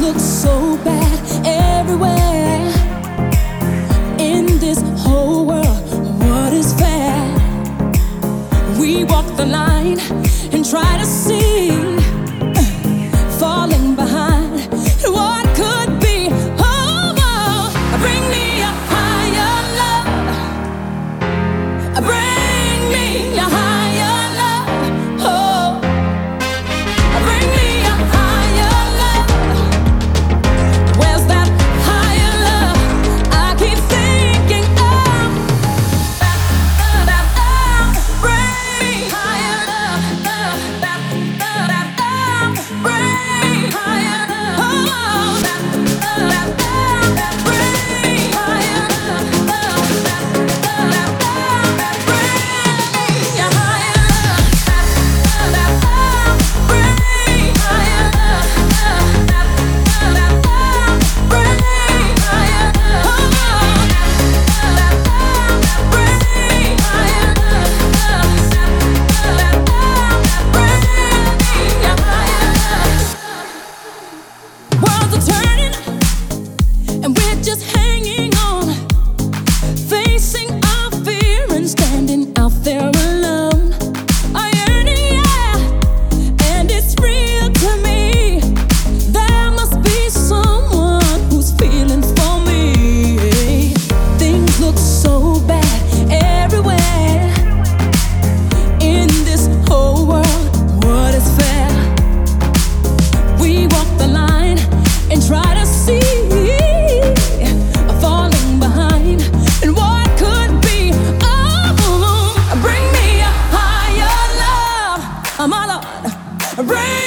looks so bad everywhere in this whole world. What is fair? We walk the line and try to. rain.